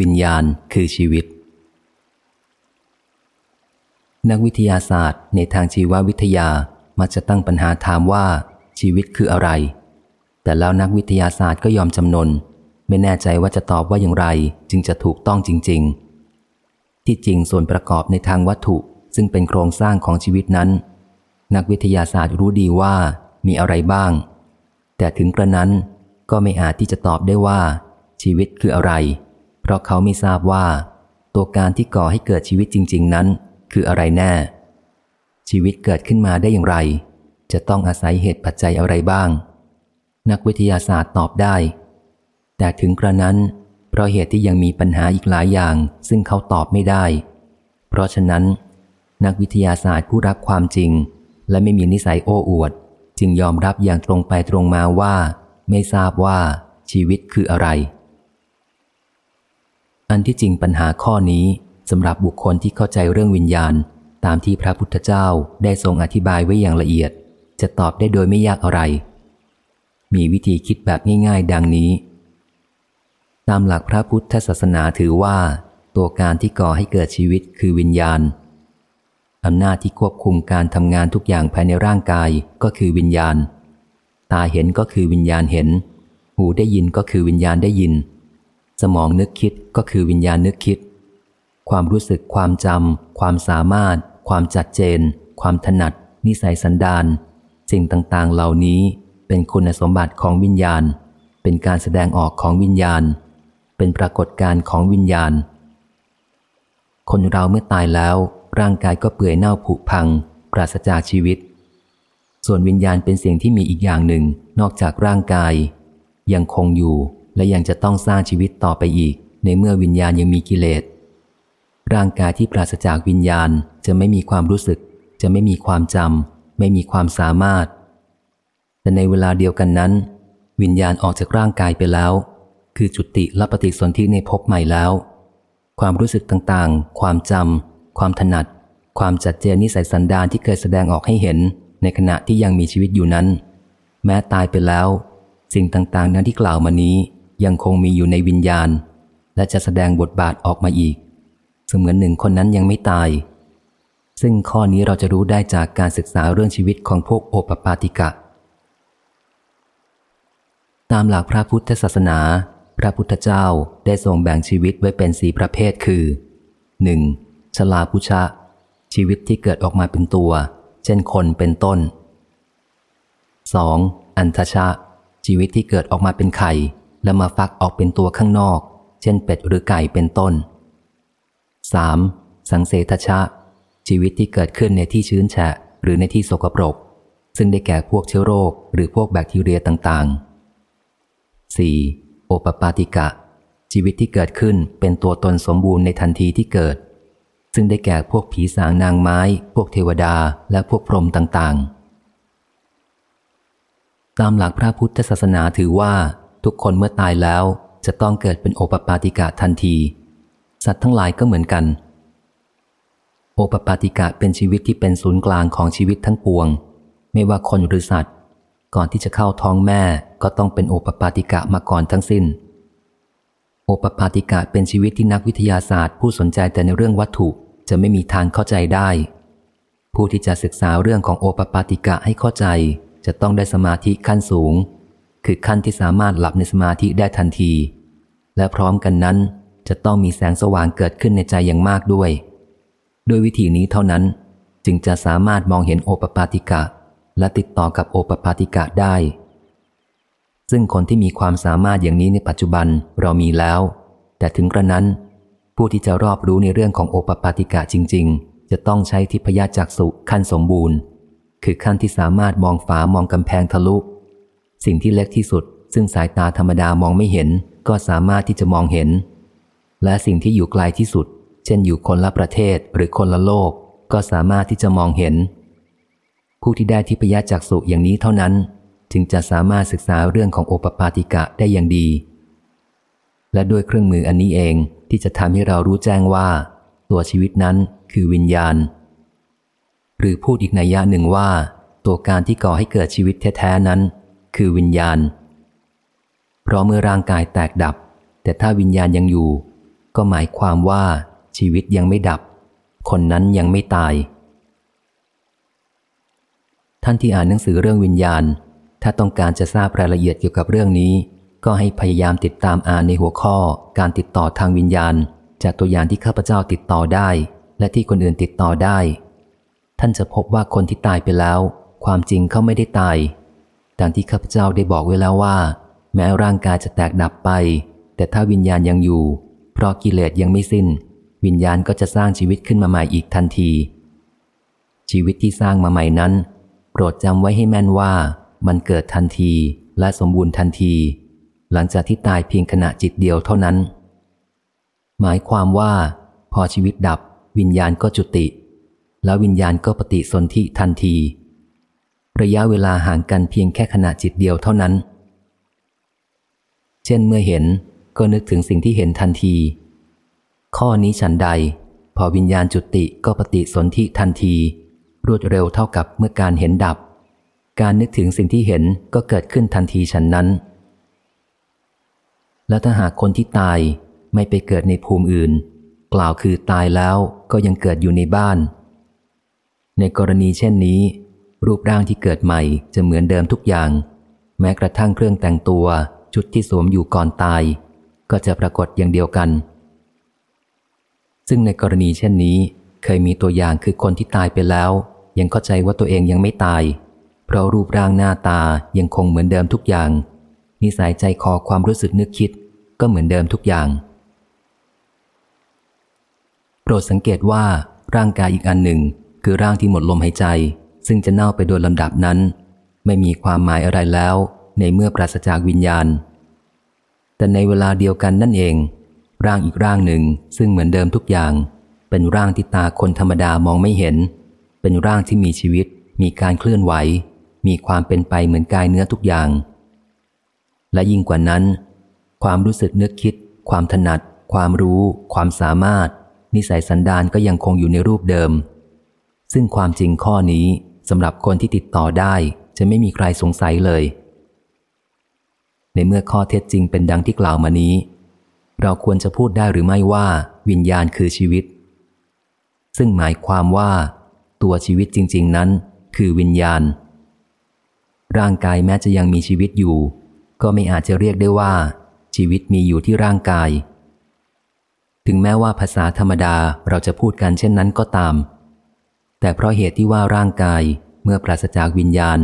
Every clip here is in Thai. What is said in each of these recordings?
วิญญาณคือชีวิต นักวิทยาศาสตร์ในทางชีววิทยามักจะตั้งปัญหาถามว่าชีวิตคืออะไร แต่แล้วนักวิทยาศาสตร์ก็ยอมจำนน ไม่แน่ใจว่าจะตอบว่าอย่างไรจึงจะถูกต้องจริง ๆ ที่จริงส่วนประกอบในทางวัตถุซึ่งเป็นโครงสร้างของชีวิตนั้น นักวิทยาศาสตร์รู้ดีว่ามีอะไรบ้าง แต่ถึงกระนั้นก็ไม่อาจที่จะตอบได้ว่าชีวิตคืออะไร เพราะเขาไม่ทราบว่า ตัวการที่ก่อให้เกิดชีวิตจริง ๆ นั้น คืออะไรแน่ ชีวิตเกิดขึ้นมาได้อย่างไร จะต้องอาศัยเหตุปัจจัยอะไรบ้าง นักวิทยาศาสตร์ตอบได้ แต่ถึงกระนั้น เพราะเหตุที่ยังมีปัญหาอีกหลายอย่าง ซึ่งเขาตอบไม่ได้ เพราะฉะนั้น นักวิทยาศาสตร์ผู้รักความจริง และไม่มีนิสัยโอ้อวด จึงยอมรับอย่างตรงไปตรงมาว่า ไม่ทราบว่าชีวิตคืออะไร อันที่จริงปัญหาข้อนี้สำหรับบุคคลที่เข้าใจเรื่องวิญญาณ ตามที่พระพุทธเจ้าได้ทรงอธิบายไว้อย่างละเอียด จะตอบได้โดยไม่ยากอะไร มีวิธีคิดแบบง่ายๆ ดังนี้ ตามหลักพระพุทธศาสนาถือว่า ตัวการที่ก่อให้เกิดชีวิตคือวิญญาณอำนาจที่ควบคุมการทำงานทุกอย่างภายในร่างกายก็คือวิญญาณ ตาเห็นก็คือวิญญาณเห็น หูได้ยินก็คือวิญญาณได้ยิน สมองนึกคิดก็คือวิญญาณนึกคิด ความรู้สึกความจำความสามารถ ความจัดเจน ความถนัด นิสัยสันดานสิ่งต่างๆ เหล่านี้เป็นคุณสมบัติของวิญญาณ เป็นการแสดงออกของวิญญาณ เป็นปรากฏการณ์ของวิญญาณ คนเราเมื่อตายแล้ว ร่างกายก็เปื่อยเน่าผุพัง ปราศจากชีวิต ส่วนวิญญาณเป็นสิ่งที่มีอีกอย่างหนึ่ง นอกจากร่างกาย ยังคงอยู่ และยังจะต้องสร้างชีวิตต่อไปอีก ในเมื่อวิญญาณยังมีกิเลส ร่างกายที่ปราศจากวิญญาณจะไม่มีความรู้สึก จะไม่มีความจำไม่มีความสามารถ แต่ในเวลาเดียวกันนั้น วิญญาณออกจากร่างกายไปแล้ว คือจุติและปฏิสนธิในภพใหม่แล้ว ความรู้สึกต่างๆ ความจำความถนัด ความจัดเจนนิสัยสันดานที่เคยแสดงออกให้เห็น ในขณะที่ยังมีชีวิตอยู่นั้น แม้ตายไปแล้ว สิ่งต่างๆ นั้นที่กล่าวมานี้ ยังคงมีอยู่ในวิญญาณ และจะแสดงบทบาทออกมาอีก เสมือนหนึ่งคนนั้นยังไม่ตาย ซึ่งข้อนี้เราจะรู้ได้จากการศึกษาเรื่องชีวิตของพวกโอปปาติกะ ตามหลักพระพุทธศาสนา พระพุทธเจ้าได้ทรงแบ่งชีวิตไว้เป็นสีประเภทคือ 1. ชลาพุชะ ชีวิตที่เกิดออกมาเป็นตัว เช่นคนเป็นต้น 2. อันทชะ ชีวิตที่เกิดออกมาเป็นไข่ แล้วมาฟักออกเป็นตัวข้างนอก เช่นเป็ดหรือไก่เป็นต้น 3. สังเสทชะ ชีวิตที่เกิดขึ้นในที่ชื้นแฉะ หรือในที่สกปรก ซึ่งได้แก่พวกเชื้อโรค หรือพวกแบคทีเรียต่างๆ 4. โอปปาติกะ ชีวิตที่เกิดขึ้นเป็นตัวตนสมบูรณ์ในทันทีที่เกิด ซึ่งได้แก่พวกผีสางนางไม้ พวกเทวดา และพวกพรหมต่างๆ ตามหลักพระพุทธศาสนาถือว่า ทุกคนเมื่อตายแล้วจะต้องเกิดเป็นโอปปาติกะทันที สัตว์ทั้งหลายก็เหมือนกัน โอปปาติกะเป็นชีวิตที่เป็นศูนย์กลางของชีวิตทั้งปวง ไม่ว่าคนหรือสัตว์ ก่อนที่จะเข้าท้องแม่ก็ต้องเป็นโอปปาติกะมาก่อนทั้งสิ้น โอปปาติกะเป็นชีวิตที่นักวิทยาศาสตร์ ผู้สนใจแต่ในเรื่องวัตถุจะไม่มีทางเข้าใจได้ ผู้ที่จะศึกษาเรื่องของโอปปาติกะให้เข้าใจ จะต้องได้สมาธิขั้นสูง คือขั้นที่สามารถหลับในสมาธิได้ทันที และพร้อมกันนั้นจะต้องมีแสงสว่างเกิดขึ้นในใจอย่างมากด้วยโดยวิธีนี้เท่านั้นจึงจะสามารถมองเห็นโอปปาติกะ และติดต่อกับโอปปาติกะได้ ซึ่งคนที่มีความสามารถอย่างนี้ในปัจจุบันเรามีแล้ว แต่ถึงกระนั้น ผู้ที่จะรอบรู้ในเรื่องของโอปปาติกะจริง ๆ จะต้องใช้ทิพยจักษุขั้นสมบูรณ์ คือขั้นที่สามารถมองฝามองกำแพงทะลุ สิ่งที่เล็กที่สุด ซึ่งสายตาธรรมดามองไม่เห็น ก็สามารถที่จะมองเห็น และสิ่งที่อยู่ไกลที่สุด เช่นอยู่คนละประเทศหรือคนละโลก ก็สามารถที่จะมองเห็น ผู้ที่ได้ทิพยจักษุอย่างนี้เท่านั้น จึงจะสามารถศึกษาเรื่องของโอปปาติกะได้อย่างดี และด้วยเครื่องมืออันนี้เองที่จะทำให้เรารู้แจ้งว่า ตัวชีวิตนั้นคือวิญญาณ หรือพูดอีกนัยยะหนึ่งว่า ตัวการที่ก่อให้เกิดชีวิตแท้ๆนั้น คือวิญญาณ เพราะเมื่อร่างกายแตกดับ แต่ถ้าวิญญาณยังอยู่ ก็หมายความว่าชีวิตยังไม่ดับ คนนั้นยังไม่ตาย ท่านที่อ่านหนังสือเรื่องวิญญาณ ถ้าต้องการจะทราบรายละเอียดเกี่ยวกับเรื่องนี้ ก็ให้พยายามติดตามอ่านในหัวข้อ การติดต่อทางวิญญาณ จากตัวอย่างที่ข้าพเจ้าติดต่อได้ และที่คนอื่นติดต่อได้ ท่านจะพบว่าคนที่ตายไปแล้ว ความจริงเขาไม่ได้ตาย ดังที่ข้าพเจ้าได้บอกไว้แล้วว่า แม้ร่างกายจะแตกดับไป แต่ถ้าวิญญาณยังอยู่ เพราะกิเลสยังไม่สิ้น วิญญาณก็จะสร้างชีวิตขึ้นมาใหม่อีกทันที ชีวิตที่สร้างมาใหม่นั้น โปรดจำไว้ให้แม่นว่ามันเกิดทันทีและสมบูรณ์ทันที หลังจากที่ตายเพียงขณะจิตเดียวเท่านั้น หมายความว่า พอชีวิตดับ วิญญาณก็จุติ แล้ววิญญาณก็ปฏิสนธิทันที ระยะเวลาห่างกันเพียงแค่ขณะจิตเดียวเท่านั้น เช่นเมื่อเห็นก็นึกถึงสิ่งที่เห็นทันที ข้อนี้ฉันใด พอวิญญาณจุติก็ปฏิสนธิทันที รวดเร็วเท่ากับเมื่อการเห็นดับ การนึกถึงสิ่งที่เห็นก็เกิดขึ้นทันทีฉันนั้น และถ้าหากคนที่ตายไม่ไปเกิดในภูมิอื่น กล่าวคือตายแล้วก็ยังเกิดอยู่ในบ้าน ในกรณีเช่นนี้ รูปร่างที่เกิดใหม่จะเหมือนเดิมทุกอย่าง แม้กระทั่งเครื่องแต่งตัว ชุดที่สวมอยู่ก่อนตาย ก็จะปรากฏอย่างเดียวกัน ซึ่งในกรณีเช่นนี้ เคยมีตัวอย่างคือคนที่ตายไปแล้ว ยังเข้าใจว่าตัวเองยังไม่ตาย เพราะรูปร่างหน้าตายังคงเหมือนเดิมทุกอย่าง นิสัยใจคอความรู้สึกนึกคิด ก็เหมือนเดิมทุกอย่าง โปรดสังเกตว่าร่างกายอีกอันหนึ่ง คือร่างที่หมดลมหายใจ ซึ่งจะเน่าไปโดยลำดับนั้น ไม่มีความหมายอะไรแล้วในเมื่อปราศจากวิญญาณ แต่ในเวลาเดียวกันนั่นเอง ร่างอีกร่างหนึ่งซึ่งเหมือนเดิมทุกอย่าง เป็นร่างที่ตาคนธรรมดามองไม่เห็น เป็นร่างที่มีชีวิต มีการเคลื่อนไหว มีความเป็นไปเหมือนกายเนื้อทุกอย่าง และยิ่งกว่านั้น ความรู้สึกนึกคิด ความถนัด ความรู้ ความสามารถ นิสัยสันดานก็ยังคงอยู่ในรูปเดิม ซึ่งความจริงข้อนี้ สำหรับคนที่ติดต่อได้จะไม่มีใครสงสัยเลย ในเมื่อข้อเท็จจริงเป็นดังที่กล่าวมานี้ เราควรจะพูดได้หรือไม่ว่าวิญญาณคือชีวิต ซึ่งหมายความว่า ตัวชีวิตจริง ๆ นั้น คือวิญญาณ ร่างกายแม้จะยังมีชีวิตอยู่ ก็ไม่อาจจะเรียกได้ว่า ชีวิตมีอยู่ที่ร่างกาย ถึงแม้ว่าภาษาธรรมดาเราจะพูดกันเช่นนั้นก็ตาม แต่เพราะเหตุที่ว่าร่างกายเมื่อปราศจากวิญญาณ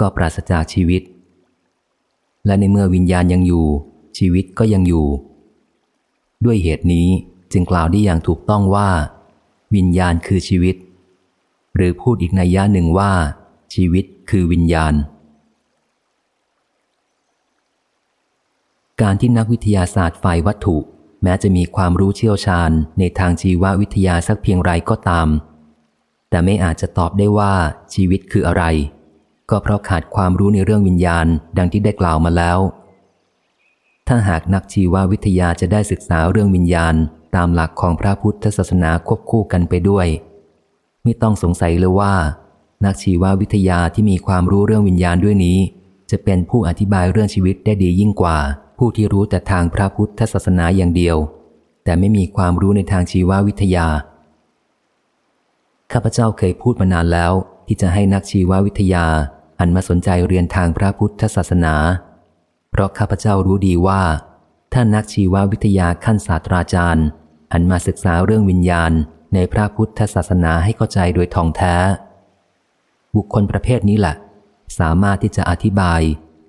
ก็ปราศจากชีวิต และในเมื่อวิญญาณยังอยู่ ชีวิตก็ยังอยู่ ด้วยเหตุนี้จึงกล่าวได้อย่างถูกต้องว่า วิญญาณคือชีวิต หรือพูดอีกในย่าหนึ่งว่า ชีวิตคือวิญญาณ การที่นักวิทยาศาสตร์ฝ่ายวัตถุ แม้จะมีความรู้เชี่ยวชาญในทางชีววิทยาสักเพียงไรก็ตาม แต่ไม่อาจจะตอบได้ว่าชีวิตคืออะไร ก็เพราะขาดความรู้ในเรื่องวิญญาณดังที่ได้กล่าวมาแล้ว ถ้าหากนักชีววิทยาจะได้ศึกษาเรื่องวิญญาณตามหลักของพระพุทธศาสนาควบคู่กันไปด้วย ไม่ต้องสงสัยเลยว่า นักชีววิทยาที่มีความรู้เรื่องวิญญาณด้วยนี้ จะเป็นผู้อธิบายเรื่องชีวิตได้ดียิ่งกว่า ผู้ที่รู้แต่ทางพระพุทธศาสนาอย่างเดียว แต่ไม่มีความรู้ในทางชีววิทยา ข้าพเจ้าเคยพูดมานานแล้ว ที่จะให้นักชีววิทยาหันมาสนใจเรียนทางพระพุทธศาสนา เพราะข้าพเจ้ารู้ดีว่า ถ้านักชีววิทยาขั้นศาสตราจารย์หันมาศึกษาเรื่องวิญญาณในพระพุทธศาสนาให้เข้าใจโดยท่องแท้ บุคคลประเภทนี้แหละสามารถที่จะอธิบาย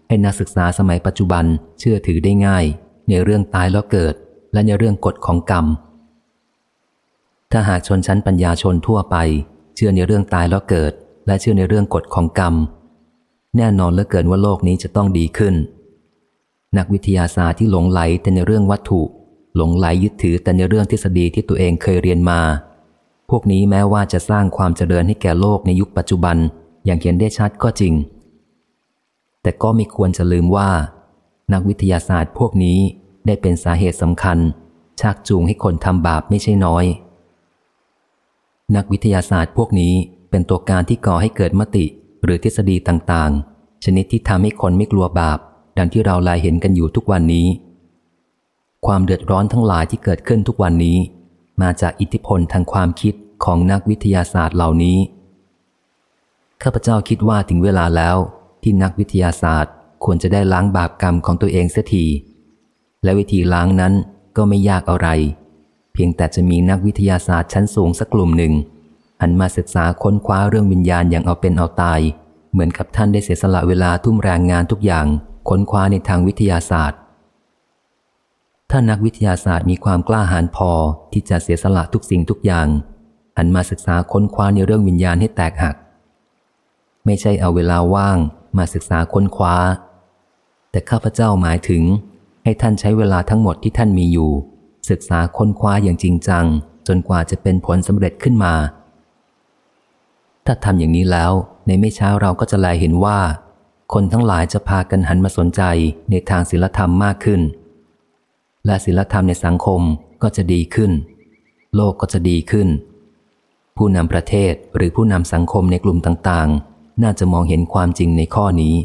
ให้นักศึกษาสมัยปัจจุบันเชื่อถือได้ง่าย ในเรื่องตายแล้วเกิด และในเรื่องกฎของกรรม ถ้าหากชนชั้นปัญญาชนทั่วไป เชื่อในเรื่องตายแล้วเกิด และเชื่อในเรื่องกฎของกรรม แน่นอนเหลือเกินว่าโลกนี้จะต้องดีขึ้น นักวิทยาศาสตร์ที่หลงไหลแต่ในเรื่องวัตถุ หลงไหลยึดถือแต่ในเรื่องทฤษฎีที่ตัวเองเคยเรียนมา พวกนี้แม้ว่าจะสร้างความเจริญให้แก่โลกในยุคปัจจุบัน อย่างเห็นได้ชัดก็จริง แต่ก็ไม่ควรจะลืมว่า นักวิทยาศาสตร์พวกนี้ได้เป็นสาเหตุสำคัญชักจูงให้คนทำบาปไม่ใช่น้อย นักวิทยาศาสตร์พวกนี้เป็นตัวการที่ก่อให้เกิดมติ หรือทฤษฎีต่างๆ ชนิดที่ทำให้คนไม่กลัวบาป ดังที่เราลายเห็นกันอยู่ทุกวันนี้ ความเดือดร้อนทั้งหลายที่เกิดขึ้นทุกวันนี้ มาจากอิทธิพลทางความคิดของนักวิทยาศาสตร์เหล่านี้ ข้าพเจ้าคิดว่าถึงเวลาแล้วที่นักวิทยาศาสตร์ควรจะได้ล้างบาปกรรมของตัวเองเสียที และวิธีล้างนั้นก็ไม่ยากอะไร เพียงแต่จะมีนักวิทยาศาสตร์ชั้นสูงสักกลุ่มหนึ่งหันมาศึกษาค้นคว้าเรื่องวิญญาณอย่างเอาเป็นเอาตาย เหมือนกับท่านได้เสียสละเวลาทุ่มแรงงานทุกอย่างค้นคว้าในทางวิทยาศาสตร์ ถ้านักวิทยาศาสตร์มีความกล้าหาญพอที่จะเสียสละทุกสิ่งทุกอย่าง หันมาศึกษาค้นคว้าในเรื่องวิญญาณให้แตกหัก ไม่ใช่เอาเวลาว่างมาศึกษาค้นคว้า แต่ข้าพเจ้าหมายถึง ให้ท่านใช้เวลาทั้งหมดที่ท่านมีอยู่ ศึกษาค้นคว้าอย่างจริงจัง จนกว่าจะเป็นผลสำเร็จขึ้นมา ถ้าทำอย่างนี้แล้ว ในไม่ช้าเราก็จะแลเห็นว่า คนทั้งหลายจะพากันหันมาสนใจในทางศีลธรรมมากขึ้น และศีลธรรมในสังคมก็จะดีขึ้น โลกก็จะดีขึ้น ผู้นำประเทศหรือผู้นำสังคมในกลุ่มต่างๆ น่าจะมองเห็นความจริงในข้อนี้